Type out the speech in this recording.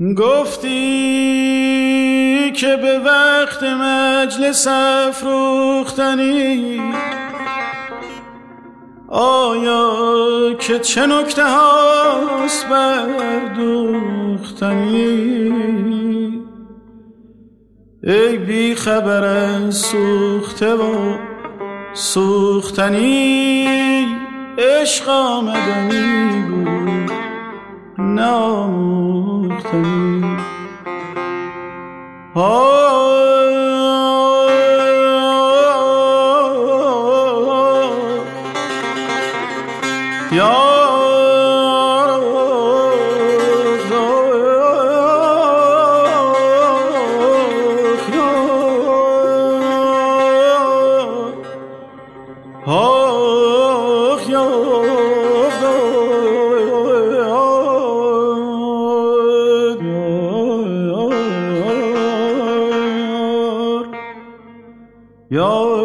گفتی که به وقت مجلس افروختنی. آیا که چه نکته هاست بردوختنی؟ ای بی خبر سوخته و سوختنی عشق آمدنی بود. یا Yar